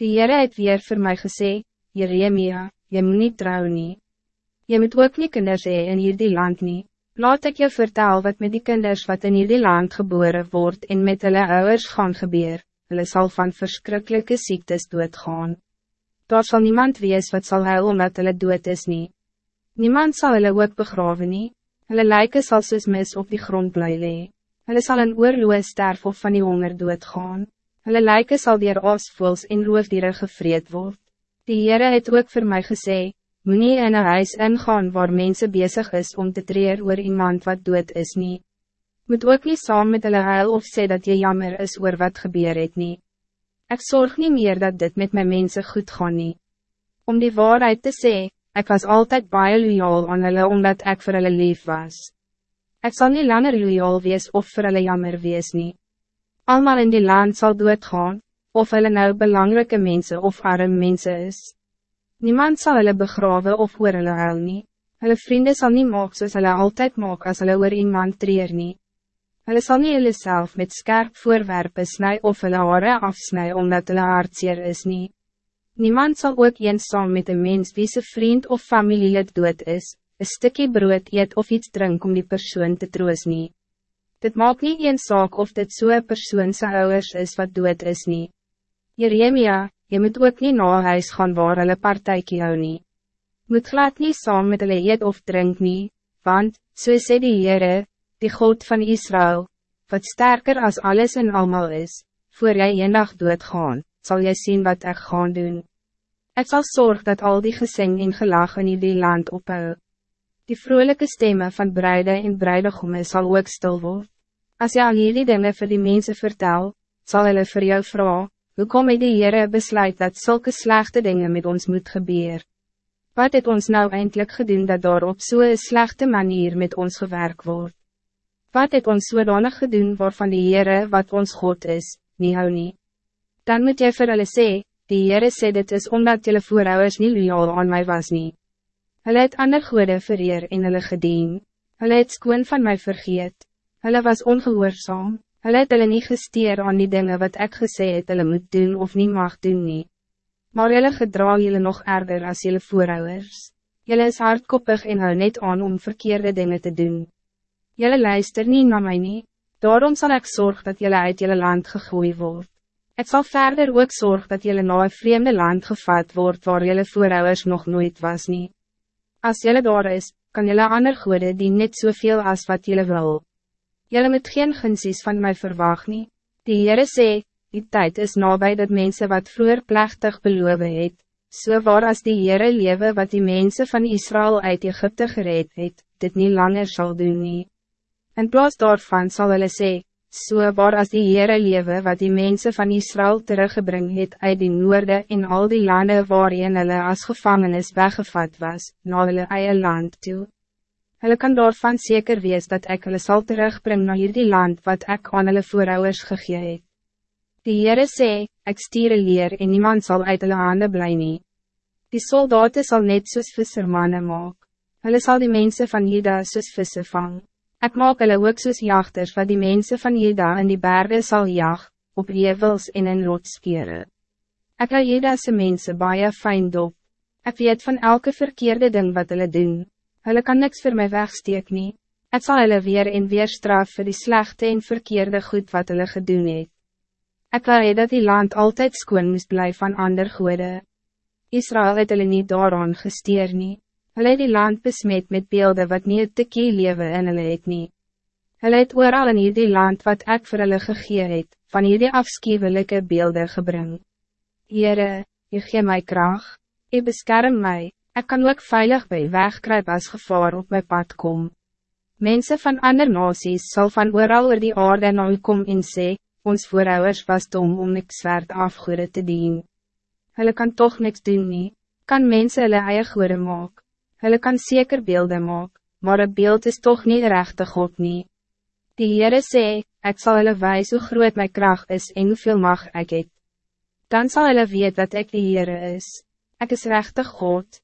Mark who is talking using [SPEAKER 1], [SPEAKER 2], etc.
[SPEAKER 1] Die Heere het weer voor mij gesê, Jeremia, je moet niet trouw nie. Je moet ook nie kinders hee in hierdie land nie. Laat ik je vertel wat met die kinders wat in hierdie land geboren wordt en met hulle ouders gaan gebeur, hulle sal van verschrikkelijke ziektes doodgaan. Daar zal niemand wees wat zal huil omdat hulle dood is nie. Niemand zal hulle ook begraven nie, hulle lijken sal soos mis op die grond bly lee. Hulle sal in oorloos sterf of van die honger doodgaan. Hulle lijken sal dier asvoels en roofdieren gevreed word. Die Heere het ook voor mij gesê, Moenie in een huis ingaan waar mensen bezig is om te treer oor iemand wat dood is nie. Moet ook niet saam met hulle huil of sê dat je jammer is oor wat gebeur het nie. Ek zorg niet meer dat dit met mijn mensen goed gaan nie. Om die waarheid te sê, ik was altijd baie loyaal aan hulle omdat ik voor hulle lief was. Ik zal niet langer loyaal wees of voor hulle jammer wees nie. Almal in die land zal doodgaan, of hulle nou belangrijke mensen of arme mensen is. Niemand zal hulle begraven of oor hulle huil nie. Hulle vrienden zal niet maak soos hulle altyd maak as hulle oor iemand treer nie. Hulle sal nie hulle self met skerp voorwerpen sny of hulle haare afsny omdat hulle hartseer is nie. Niemand zal ook eens saam met een mens wie zijn vriend of familielid dood is, een stukje brood eet of iets drink om die persoon te troos nie. Dit maakt niet een zaak of dit zo'n so persoon zijn ouders is wat doet is niet. Jeremia, je moet ook niet naar huis gaan waar hulle partijkie hou nie. Moet glad niet saam met hulle eet of drink nie, want, so sê die Heere, die God van Israël, wat sterker als alles en allemaal is, voor jij een dag doodgaan, zal jij zien wat ik gaan doen. Ik zal zorgen dat al die gesing en gelag in die land ophou. Die vrolijke stemmen van bruide en bruidegome zal ook stil worden. Als je al hierdie dinge vir die mense vertel, zal hulle vir jou vraag, hoe kom die Heere besluit dat zulke slechte dingen met ons moet gebeuren? Wat het ons nou eindelijk gedaan dat daar op zo'n slechte manier met ons gewerkt wordt? Wat het ons zodanig so gedaan waarvan die Heere wat ons God is, nie hou nie? Dan moet jy vir hulle sê, die Heere sê dit is omdat jylle voorouders nie loyaal aan mij was nie. Hulle het ander goede vereer en hulle gedien. Hulle het skoon van mij vergeet. Hulle was ongehoorzaam. Hulle het hulle nie gesteer aan die dingen wat ik gesê het hulle moet doen of niet mag doen nie. Maar hulle gedra julle nog erger als julle voorouders. Julle is hardkoppig en hou net aan om verkeerde dingen te doen. Julle luister niet naar mij nie. Daarom zal ik zorgen dat julle uit julle land gegooid wordt. Ik zal verder ook zorgen dat julle na een vreemde land gevat wordt waar julle voorouders nog nooit was niet. Als jullie daar is, kan jullie ander goede die net zoveel als wat jullie wil. Jullie moet geen gunsies van mij verwacht nie. Die Heere sê, die tijd is nabij dat mensen wat vroeger plechtig beloven het, so waar as die Heere lewe wat die mensen van Israël uit Egypte gereed het, dit niet langer zal doen nie. En plaas daarvan sal hulle sê, so waar as die Heere lewe wat die mensen van Israël teruggebring het uit die noorde en al die landen waarin hulle as gevangenis weggevat was, na hulle eie land toe. Hulle kan daarvan zeker wees dat ik hulle sal terugbring na hierdie land wat ik aan hulle voorouders gegee het. Die Heere sê, ek stier leer en niemand zal uit hulle hande bly nie. Die soldaten zal net soos vissermanne maak. Hulle sal die mensen van Juda soos visse vang. Ik maak hulle ook soos jachters wat die mensen van Jeda in die bergen zal jag, op hevels en in rotskere. Ek hou Jeda'se mense baie fijn dop. Ek weet van elke verkeerde ding wat hulle doen. Hulle kan niks voor mij wegsteek nie. Ek sal hulle weer en weer straf vir die slechte en verkeerde goed wat hulle gedoen het. Ek wil hee dat die land altijd skoon moest blijven van ander goede. Israël het hulle nie daaraan gesteer nie. Hulle het die land besmet met beelden wat niet het tekie lewe in hulle het nie. Hulle het ooral in hierdie land wat ek vir hulle gegee het, van hierdie afschuwelijke beelden gebring. Heere, je gee my kracht, je beskerm mij, ik kan ook veilig bij wegkruip als gevaar op mijn pad kom. Mensen van ander nasies sal van ooral oor die aarde na u kom en sê, ons voorouders was dom om niks werd afgoede te dien. Hulle kan toch niks doen nie, kan mensen hulle eie goede maak. Hulle kan zeker beelden maak, maar een beeld is toch niet rechte God nie. Die Heere sê, ek sal hulle wijs hoe groot my kracht is en hoeveel mag ik het. Dan zal hulle weet dat ik de Heere is. Ik is rechtig God,